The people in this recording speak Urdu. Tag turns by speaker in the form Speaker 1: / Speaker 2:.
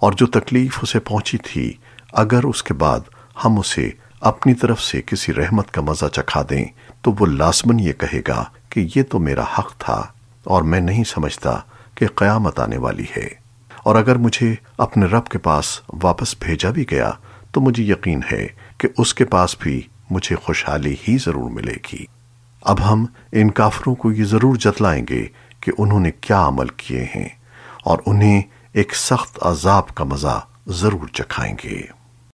Speaker 1: اور جو تکلیف اسے پہنچی تھی، اگر اس کے بعد ہم اسے اپنی طرف سے کسی رحمت کا مزہ چکھا دیں، تو وہ لازمن یہ کہے گا کہ یہ تو میرا حق تھا اور میں نہیں سمجھتا کہ قیامت آنے والی ہے۔ اور اگر مجھے اپنے رب کے پاس واپس بھیجا بھی گیا، تو مجھے یقین ہے کہ اس کے پاس بھی مجھے خوشحالی ہی ضرور ملے گی۔ اب ہم ان کافروں کو یہ ضرور جتلائیں گے کہ انہوں نے کیا عمل کیے ہیں اور انہیں ایک سخت عذاب کا مزہ ضرور چکھائیں گے۔